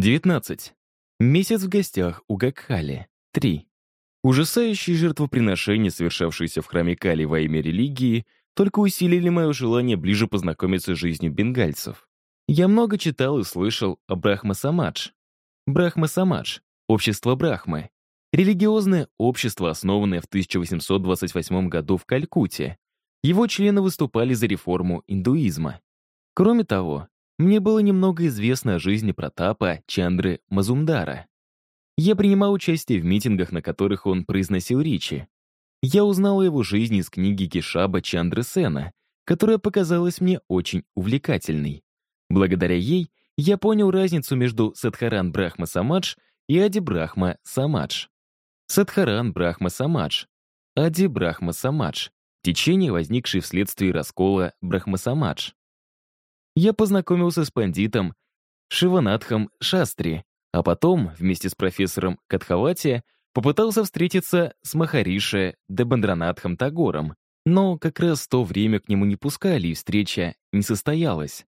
19. Месяц в гостях у Гакхали. 3. Ужасающие жертвоприношения, совершавшиеся в храме Кали во имя религии, только усилили мое желание ближе познакомиться с жизнью бенгальцев. Я много читал и слышал о Брахма-Самадж. Брахма-Самадж — общество Брахмы. Религиозное общество, основанное в 1828 году в Калькутте. Его члены выступали за реформу индуизма. Кроме того, мне было немного известно о жизни Протапа Чандры Мазумдара. Я принимал участие в митингах, на которых он произносил речи. Я узнал о его жизни из книги Кишаба Чандры Сена, которая показалась мне очень увлекательной. Благодаря ей я понял разницу между Садхаран Брахма Самадж и Ади Брахма Самадж. Садхаран Брахма Самадж, Ади Брахма Самадж, течение, возникшее вследствие раскола Брахма Самадж я познакомился с пандитом Шиванатхом Шастри, а потом, вместе с профессором Катхавати, попытался встретиться с Махарише Дебандранатхом Тагором, но как раз в то время к нему не пускали, и встреча не состоялась.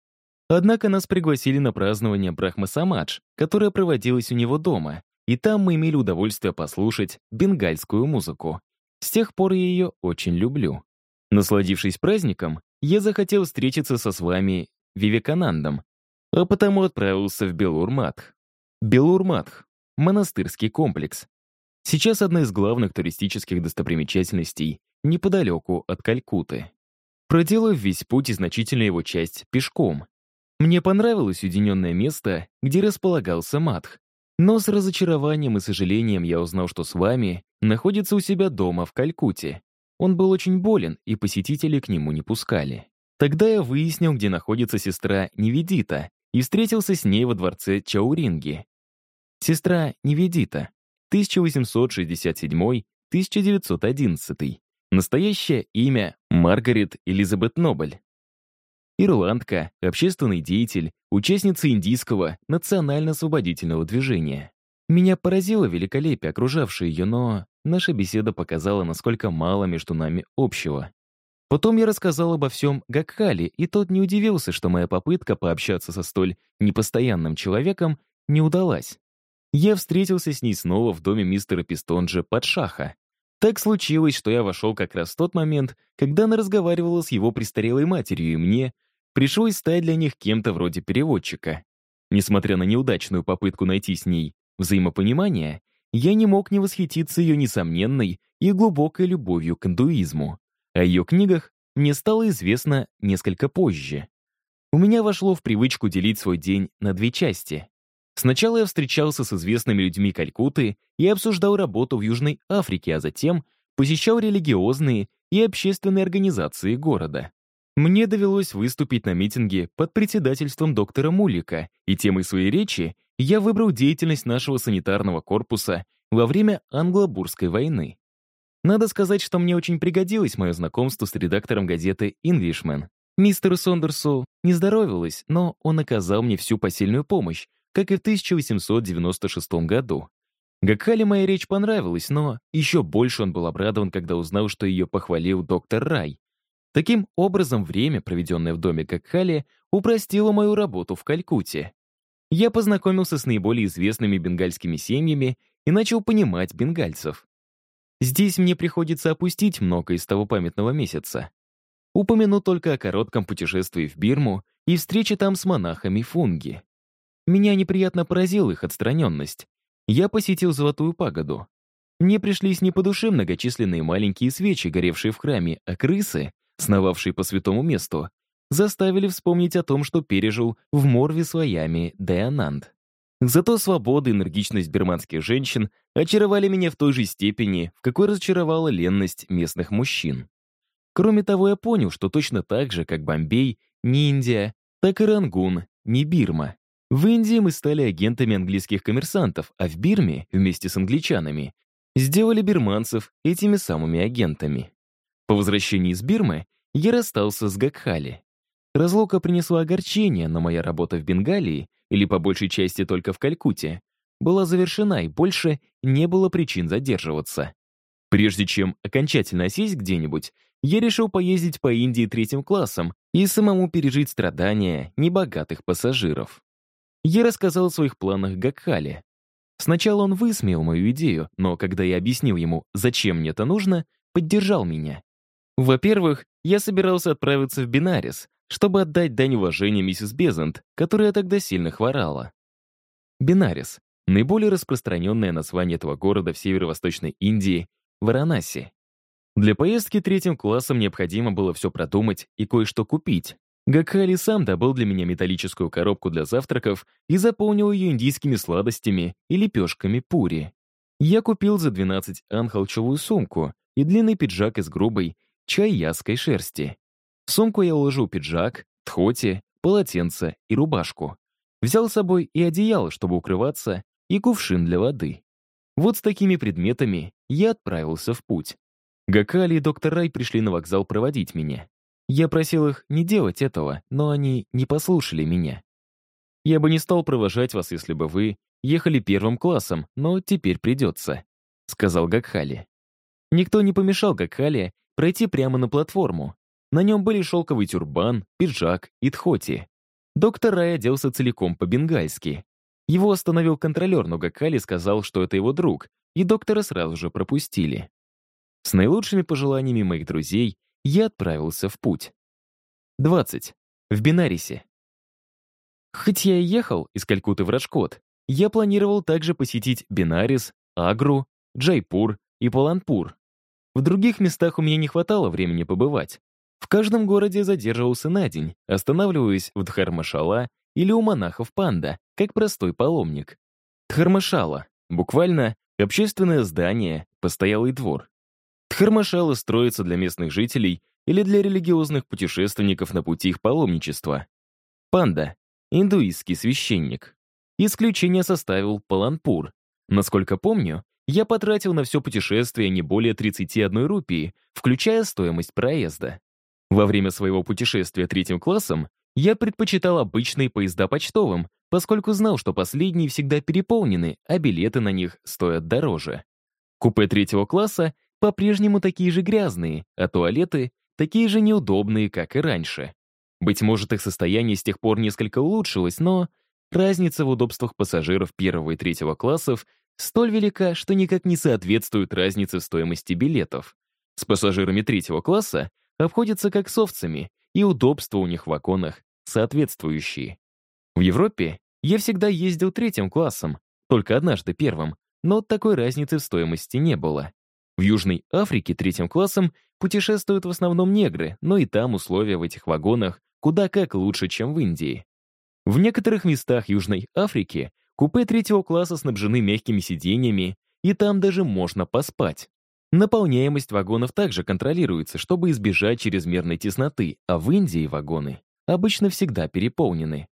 Однако нас пригласили на празднование Брахма Самадж, которое проводилось у него дома, и там мы имели удовольствие послушать бенгальскую музыку. С тех пор я ее очень люблю. Насладившись праздником, я захотел встретиться со с вами Вивеканандом, а потому отправился в Белурматх. Белурматх — монастырский комплекс. Сейчас одна из главных туристических достопримечательностей неподалеку от Калькуты. Проделав весь путь и значительную его часть пешком. Мне понравилось уединенное место, где располагался Матх. Но с разочарованием и сожалением я узнал, что с вами находится у себя дома в Калькуте. Он был очень болен, и посетители к нему не пускали. Тогда я выяснил, где находится сестра Неведита, и встретился с ней во дворце Чауринги. Сестра Неведита, 1867-1911. Настоящее имя Маргарет Элизабет Нобель. Ирландка, общественный деятель, участница индийского национально-освободительного движения. Меня поразило великолепие окружавшее ее, но наша беседа показала, насколько мало между нами общего. Потом я рассказал обо всем Гакхали, и тот не удивился, что моя попытка пообщаться со столь непостоянным человеком не удалась. Я встретился с ней снова в доме мистера Пистонджа под Шаха. Так случилось, что я вошел как раз в тот момент, когда она разговаривала с его престарелой матерью, и мне пришлось стать для них кем-то вроде переводчика. Несмотря на неудачную попытку найти с ней взаимопонимание, я не мог не восхититься ее несомненной и глубокой любовью к индуизму. О ее книгах мне стало известно несколько позже. У меня вошло в привычку делить свой день на две части. Сначала я встречался с известными людьми Калькуты и обсуждал работу в Южной Африке, а затем посещал религиозные и общественные организации города. Мне довелось выступить на митинге под председательством доктора Мулика, и темой своей речи я выбрал деятельность нашего санитарного корпуса во время Англо-Бурской войны. Надо сказать, что мне очень пригодилось мое знакомство с редактором газеты «Инглишмен». Мистеру Сондерсу не здоровилось, но он оказал мне всю посильную помощь, как и в 1896 году. Гакхале моя речь понравилась, но еще больше он был обрадован, когда узнал, что ее похвалил доктор Рай. Таким образом, время, проведенное в доме Гакхали, упростило мою работу в Калькутте. Я познакомился с наиболее известными бенгальскими семьями и начал понимать бенгальцев. Здесь мне приходится опустить много из того памятного месяца. Упомяну только о коротком путешествии в Бирму и встрече там с монахами фунги. Меня неприятно поразила их отстраненность. Я посетил Золотую пагоду. Мне пришлись не по душе многочисленные маленькие свечи, горевшие в храме, а крысы, сновавшие по святому месту, заставили вспомнить о том, что пережил в Морве с Ваями Дайананд. Зато свобода и энергичность бирманских женщин очаровали меня в той же степени, в какой разочаровала ленность местных мужчин. Кроме того, я понял, что точно так же, как Бомбей, не Индия, так и Рангун, не Бирма. В Индии мы стали агентами английских коммерсантов, а в Бирме, вместе с англичанами, сделали бирманцев этими самыми агентами. По возвращении из Бирмы я расстался с Гакхали. Разлука принесла огорчение, но моя работа в Бенгалии или по большей части только в Калькутте, была завершена и больше не было причин задерживаться. Прежде чем окончательно осесть где-нибудь, я решил поездить по Индии третьим классом и самому пережить страдания небогатых пассажиров. Я рассказал о своих планах Гакхале. Сначала он высмеял мою идею, но когда я объяснил ему, зачем мне это нужно, поддержал меня. Во-первых, я собирался отправиться в Бинарис, чтобы отдать дань уважения миссис Безант, которая тогда сильно хворала. Бинарис — наиболее распространенное название этого города в северо-восточной Индии, Варанаси. Для поездки третьим классом необходимо было все продумать и кое-что купить. Гакхали сам добыл для меня металлическую коробку для завтраков и заполнил ее индийскими сладостями и лепешками пури. Я купил за 12 ан сумку и длинный пиджак из грубой, чайяской шерсти. В сумку я уложил пиджак, тхоти, полотенце и рубашку. Взял с собой и одеяло, чтобы укрываться, и кувшин для воды. Вот с такими предметами я отправился в путь. Гакали и доктор Рай пришли на вокзал проводить меня. Я просил их не делать этого, но они не послушали меня. Я бы не стал провожать вас, если бы вы ехали первым классом, но теперь придется», — сказал Гакхали. Никто не помешал Гакхали пройти прямо на платформу. На нем были шелковый тюрбан, пиджак и тхоти. Доктор Рай оделся целиком по-бенгальски. Его остановил контролер, но Гакхали сказал, что это его друг, и доктора сразу же пропустили. С наилучшими пожеланиями моих друзей я отправился в путь. 20. В Бинарисе. Хоть я и ехал из Калькуты в Раджкот, я планировал также посетить Бинарис, Агру, Джайпур и Паланпур, в других местах у меня не хватало времени побывать. В каждом городе задерживался на день, останавливаясь в Дхармашала или у монахов Панда, как простой паломник. Дхармашала — буквально общественное здание, постоялый двор. Дхармашала строится для местных жителей или для религиозных путешественников на пути их паломничества. Панда — индуистский священник. Исключение составил Паланпур. Насколько помню, я потратил на все путешествие не более 31 рупии, включая стоимость проезда. Во время своего путешествия третьим классом я предпочитал обычные поезда почтовым, поскольку знал, что последние всегда переполнены, а билеты на них стоят дороже. Купе третьего класса по-прежнему такие же грязные, а туалеты такие же неудобные, как и раньше. Быть может, их состояние с тех пор несколько улучшилось, но разница в удобствах пассажиров первого и третьего классов столь велика, что никак не соответствует разнице в стоимости билетов. С пассажирами третьего класса обходятся как с овцами, и удобства у них в вагонах соответствующие. В Европе я всегда ездил третьим классом, только однажды первым, но такой разницы в стоимости не было. В Южной Африке третьим классом путешествуют в основном негры, но и там условия в этих вагонах куда как лучше, чем в Индии. В некоторых местах Южной Африки Купе третьего класса снабжены мягкими сиденьями, и там даже можно поспать. Наполняемость вагонов также контролируется, чтобы избежать чрезмерной тесноты, а в Индии вагоны обычно всегда переполнены.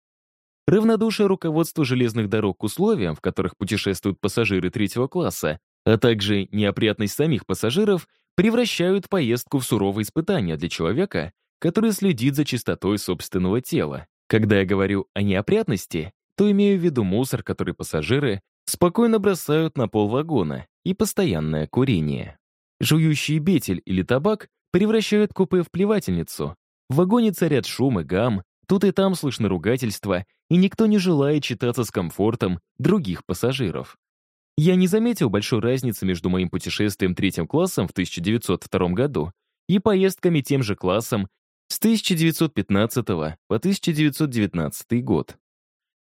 Равнодушие руководства железных дорог к условиям, в которых путешествуют пассажиры третьего класса, а также неопрятность самих пассажиров превращают поездку в суровое испытание для человека, который следит за чистотой собственного тела. Когда я говорю о неопрятности, то имею в виду мусор, который пассажиры спокойно бросают на пол вагона, и постоянное курение. Жующий бетель или табак превращают купе в плевательницу. В вагоне царят шум и гам, тут и там слышно ругательство, и никто не желает читаться с комфортом других пассажиров. Я не заметил большой разницы между моим путешествием третьим классом в 1902 году и поездками тем же классом с 1915 по 1919 год.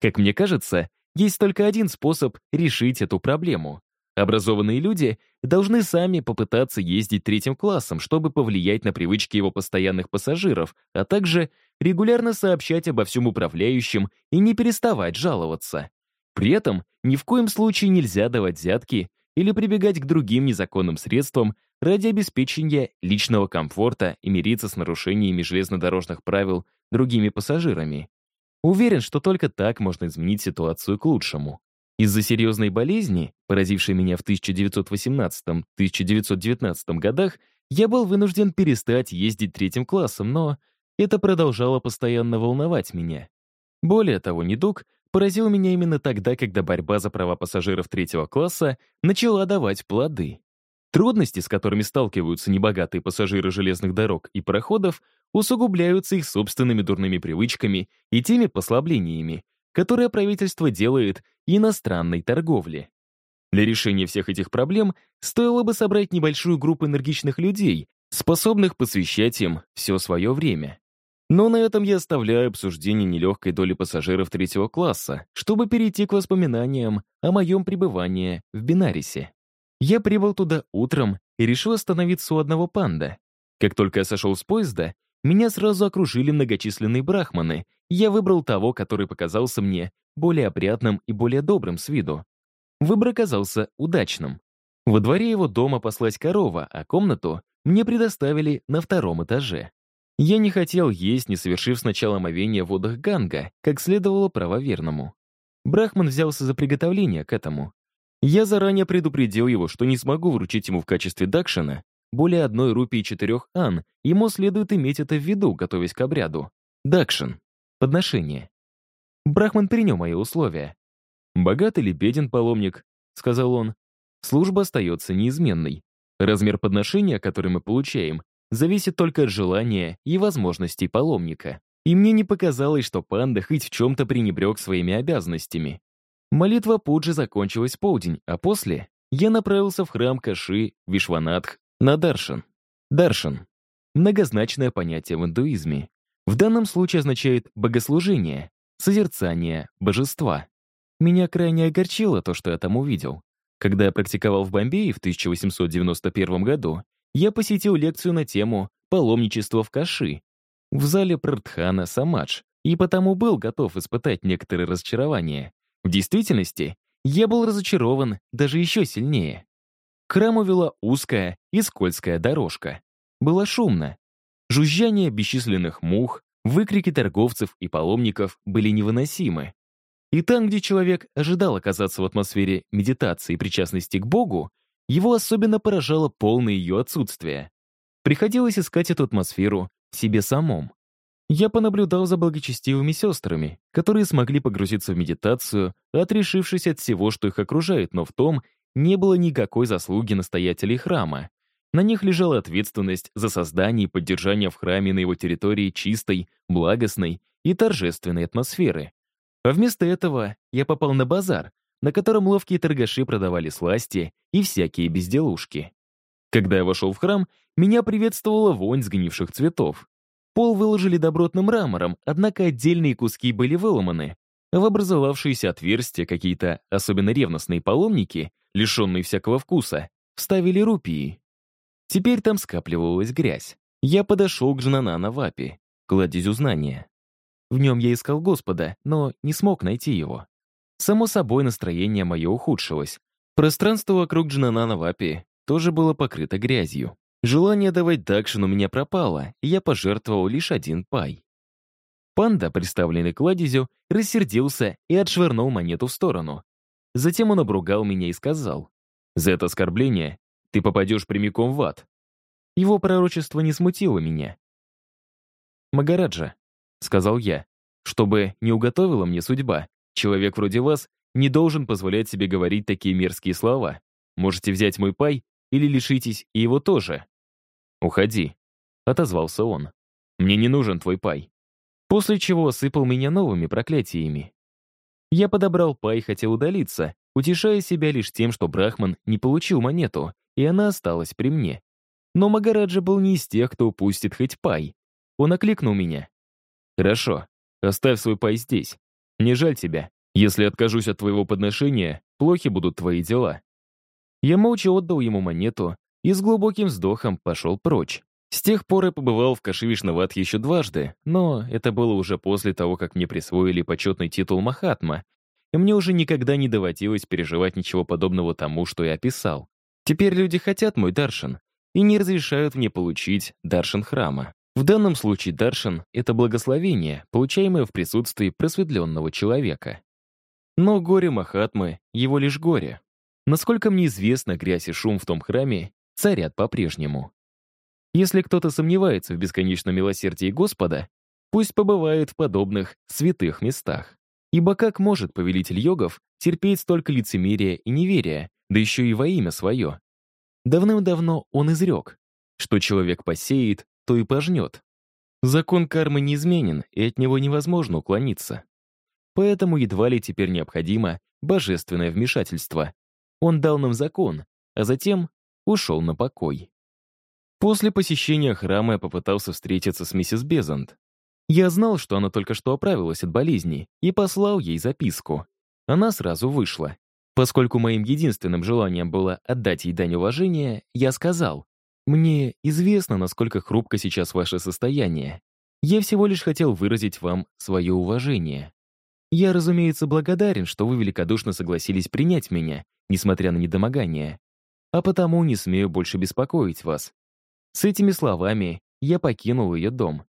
Как мне кажется, есть только один способ решить эту проблему. Образованные люди должны сами попытаться ездить третьим классом, чтобы повлиять на привычки его постоянных пассажиров, а также регулярно сообщать обо всем управляющим и не переставать жаловаться. При этом ни в коем случае нельзя давать взятки или прибегать к другим незаконным средствам ради обеспечения личного комфорта и мириться с нарушениями железнодорожных правил другими пассажирами. Уверен, что только так можно изменить ситуацию к лучшему. Из-за серьезной болезни, поразившей меня в 1918-1919 годах, я был вынужден перестать ездить третьим классом, но это продолжало постоянно волновать меня. Более того, недуг поразил меня именно тогда, когда борьба за права пассажиров третьего класса начала давать плоды. Трудности, с которыми сталкиваются небогатые пассажиры железных дорог и пароходов, усугубляются их собственными дурными привычками и теми послаблениями, которое правительство делает иностранной торговле. Для решения всех этих проблем стоило бы собрать небольшую группу энергичных людей, способных посвящать им все свое время. Но на этом я оставляю обсуждение нелегкой доли пассажиров третьего класса, чтобы перейти к воспоминаниям о моем пребывании в Бинарисе. Я прибыл туда утром и решил остановиться у одного панда. Как только я сошел с поезда, меня сразу окружили многочисленные брахманы, и я выбрал того, который показался мне более опрятным и более добрым с виду. Выбор оказался удачным. Во дворе его дома паслась корова, а комнату мне предоставили на втором этаже. Я не хотел есть, не совершив сначала омовение в водах Ганга, как следовало правоверному. Брахман взялся за приготовление к этому. Я заранее предупредил его, что не смогу вручить ему в качестве дакшина более одной рупии четырех ан, ему следует иметь это в виду, готовясь к обряду. Дакшин. Подношение. Брахман принял мои условия. «Богат или беден паломник?» — сказал он. «Служба остается неизменной. Размер подношения, который мы получаем, зависит только от желания и возможностей паломника. И мне не показалось, что панда хоть в чем-то пренебрег своими обязанностями. Молитва Пуджи закончилась полдень, а после я направился в храм Каши Вишванатх на Даршан. Даршан — многозначное понятие в индуизме. В данном случае означает «богослужение», «созерцание», «божества». Меня крайне огорчило то, что я там увидел. Когда я практиковал в Бомбее в 1891 году, я посетил лекцию на тему «Паломничество в Каши» в зале Прадхана Самадж и потому был готов испытать некоторые разочарования. В действительности, я был разочарован даже еще сильнее. К храму вела узкая и скользкая дорожка. Было шумно. Жужжание бесчисленных мух, выкрики торговцев и паломников были невыносимы. И там, где человек ожидал оказаться в атмосфере медитации и причастности к Богу, его особенно поражало полное ее отсутствие. Приходилось искать эту атмосферу в себе самом. Я понаблюдал за благочестивыми сестрами, которые смогли погрузиться в медитацию, отрешившись от всего, что их окружает, но в том не было никакой заслуги настоятелей храма. На них лежала ответственность за создание и поддержание в храме на его территории чистой, благостной и торжественной атмосферы. А вместо этого я попал на базар, на котором ловкие торгаши продавали сласти и всякие безделушки. Когда я вошел в храм, меня приветствовала вонь сгнивших цветов. Пол выложили добротным мрамором, однако отдельные куски были выломаны. В образовавшиеся отверстия какие-то особенно ревностные паломники, лишенные всякого вкуса, вставили рупии. Теперь там скапливалась грязь. Я подошел к Джанана Вапи, кладезю знания. В нем я искал Господа, но не смог найти его. Само собой, настроение мое ухудшилось. Пространство вокруг Джанана Вапи тоже было покрыто грязью. Желание давать дакшин у меня пропало, и я пожертвовал лишь один пай. Панда, представленный кладезю, рассердился и отшвырнул монету в сторону. Затем он обругал меня и сказал, «За это оскорбление ты попадешь прямиком в ад». Его пророчество не смутило меня. «Магараджа», — сказал я, «чтобы не уготовила мне судьба, Человек вроде вас не должен позволять себе говорить такие мерзкие слова. Можете взять мой пай или лишитесь и его тоже. «Уходи», — отозвался он. «Мне не нужен твой пай». После чего осыпал меня новыми проклятиями. Я подобрал пай и хотел удалиться, утешая себя лишь тем, что Брахман не получил монету, и она осталась при мне. Но Магараджа был не из тех, кто упустит хоть пай. Он окликнул меня. «Хорошо, оставь свой пай здесь. Не жаль тебя. Если откажусь от твоего подношения, плохи будут твои дела». Я молча отдал ему монету и с глубоким вздохом пошел прочь. С тех пор я побывал в Каши-Вишнават еще дважды, но это было уже после того, как мне присвоили почетный титул Махатма, и мне уже никогда не доводилось переживать ничего подобного тому, что я описал. Теперь люди хотят мой даршан и не разрешают мне получить даршан храма. В данном случае даршан — это благословение, получаемое в присутствии просветленного человека. Но горе Махатмы — его лишь горе. Насколько мне известно, грязь и шум в том храме царят по-прежнему. Если кто-то сомневается в бесконечном милосердии Господа, пусть побывает в подобных святых местах. Ибо как может повелитель йогов терпеть столько лицемерия и неверия, да еще и во имя свое? Давным-давно он изрек, что человек посеет, то и пожнет. Закон кармы неизменен, и от него невозможно уклониться. поэтому едва ли теперь необходимо божественное вмешательство. Он дал нам закон, а затем ушел на покой. После посещения храма я попытался встретиться с миссис Безант. Я знал, что она только что оправилась от болезни, и послал ей записку. Она сразу вышла. Поскольку моим единственным желанием было отдать ей дань уважения, я сказал, «Мне известно, насколько хрупко сейчас ваше состояние. Я всего лишь хотел выразить вам свое уважение. Я, разумеется, благодарен, что вы великодушно согласились принять меня, несмотря на недомогание. А потому не смею больше беспокоить вас». С этими словами я покинул ее дом.